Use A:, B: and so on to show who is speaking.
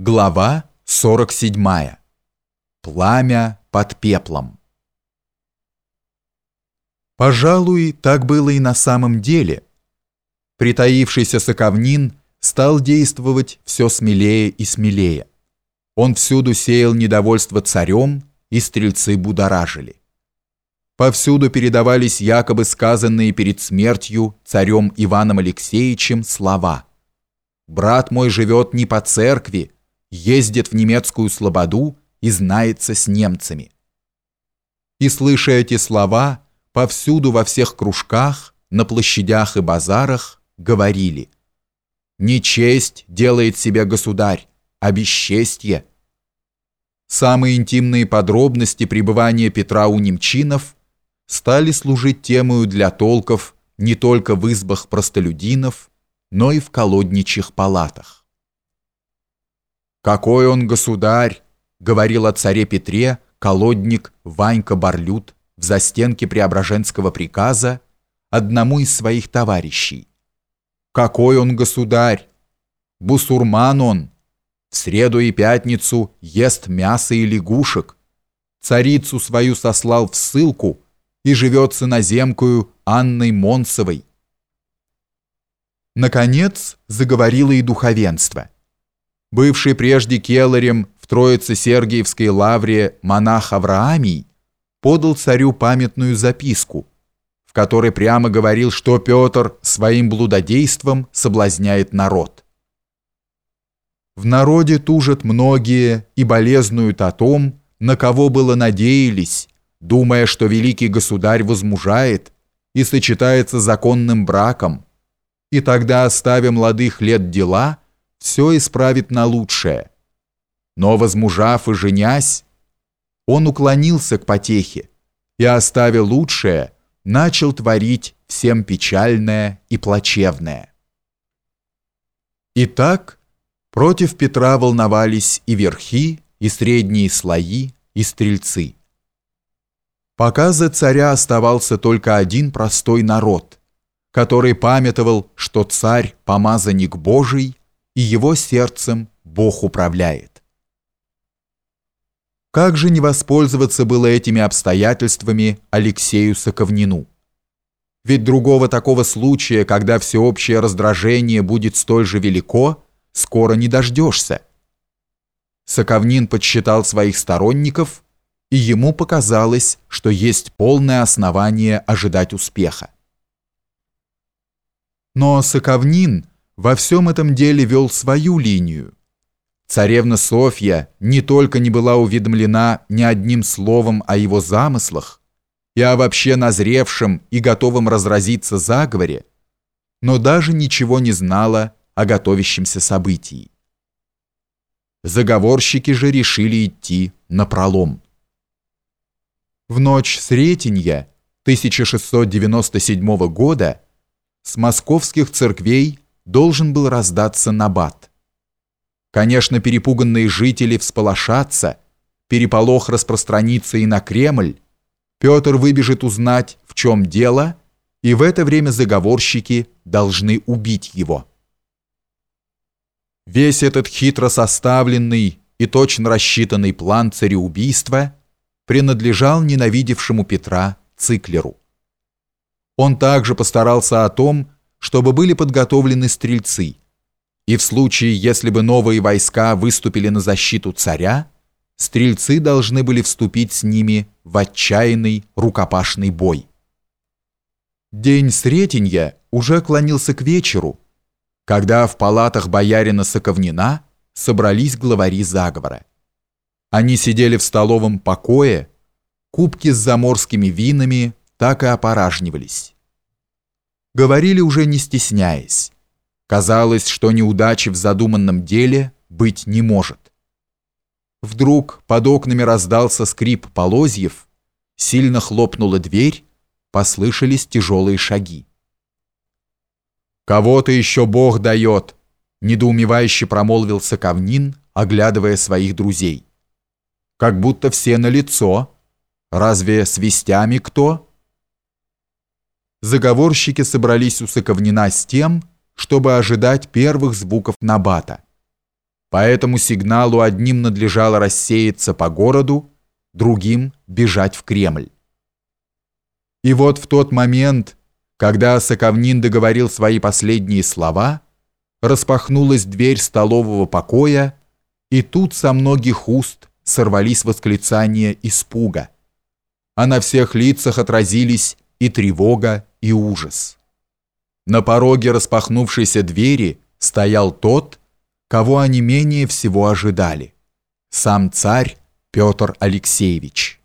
A: Глава 47. Пламя под пеплом. Пожалуй, так было и на самом деле. Притаившийся соковнин стал действовать все смелее и смелее. Он всюду сеял недовольство царем, и стрельцы будоражили. Повсюду передавались якобы сказанные перед смертью царем Иваном Алексеевичем слова «Брат мой живет не по церкви, ездит в немецкую слободу и знается с немцами. И слыша эти слова, повсюду во всех кружках, на площадях и базарах говорили «Не честь делает себе государь, а бесчестье». Самые интимные подробности пребывания Петра у немчинов стали служить темою для толков не только в избах простолюдинов, но и в колодничьих палатах. «Какой он государь!» — говорил о царе Петре колодник Ванька Барлют в застенке Преображенского приказа одному из своих товарищей. «Какой он государь! Бусурман он! В среду и пятницу ест мясо и лягушек, царицу свою сослал в ссылку и живет с иноземкою Анной Монсовой». Наконец заговорило и духовенство – бывший прежде келарем в Троице-Сергиевской лавре монах Авраамий, подал царю памятную записку, в которой прямо говорил, что Петр своим блудодейством соблазняет народ. В народе тужат многие и болезнуют о том, на кого было надеялись, думая, что великий государь возмужает и сочетается законным браком, и тогда, оставя молодых лет дела, все исправит на лучшее. Но, возмужав и женясь, он уклонился к потехе и, оставив лучшее, начал творить всем печальное и плачевное. Итак, против Петра волновались и верхи, и средние слои, и стрельцы. Пока за царя оставался только один простой народ, который памятовал, что царь – помазанник Божий, и его сердцем Бог управляет. Как же не воспользоваться было этими обстоятельствами Алексею Соковнину? Ведь другого такого случая, когда всеобщее раздражение будет столь же велико, скоро не дождешься. Соковнин подсчитал своих сторонников, и ему показалось, что есть полное основание ожидать успеха. Но Соковнин – во всем этом деле вел свою линию. Царевна Софья не только не была уведомлена ни одним словом о его замыслах и о вообще назревшем и готовом разразиться заговоре, но даже ничего не знала о готовящемся событии. Заговорщики же решили идти на пролом. В ночь Сретенья 1697 года с московских церквей должен был раздаться набат. Конечно, перепуганные жители всполошатся, переполох распространится и на Кремль, Петр выбежит узнать, в чем дело, и в это время заговорщики должны убить его. Весь этот хитро составленный и точно рассчитанный план цареубийства принадлежал ненавидевшему Петра Циклеру. Он также постарался о том, чтобы были подготовлены стрельцы, и в случае, если бы новые войска выступили на защиту царя, стрельцы должны были вступить с ними в отчаянный рукопашный бой. День Сретенья уже клонился к вечеру, когда в палатах боярина Соковнина собрались главари заговора. Они сидели в столовом покое, кубки с заморскими винами так и опоражнивались говорили уже не стесняясь. Казалось, что неудачи в задуманном деле быть не может. Вдруг под окнами раздался скрип полозьев, сильно хлопнула дверь, послышались тяжелые шаги. «Кого-то еще Бог дает!» — недоумевающе промолвил Соковнин, оглядывая своих друзей. «Как будто все на лицо. Разве с вестями кто?» Заговорщики собрались у Соковнина с тем, чтобы ожидать первых звуков Набата. По этому сигналу одним надлежало рассеяться по городу, другим бежать в Кремль. И вот в тот момент, когда Соковнин договорил свои последние слова, распахнулась дверь столового покоя, и тут со многих уст сорвались восклицания испуга. А на всех лицах отразились и тревога, и ужас. На пороге распахнувшейся двери стоял тот, кого они менее всего ожидали. Сам царь Петр Алексеевич.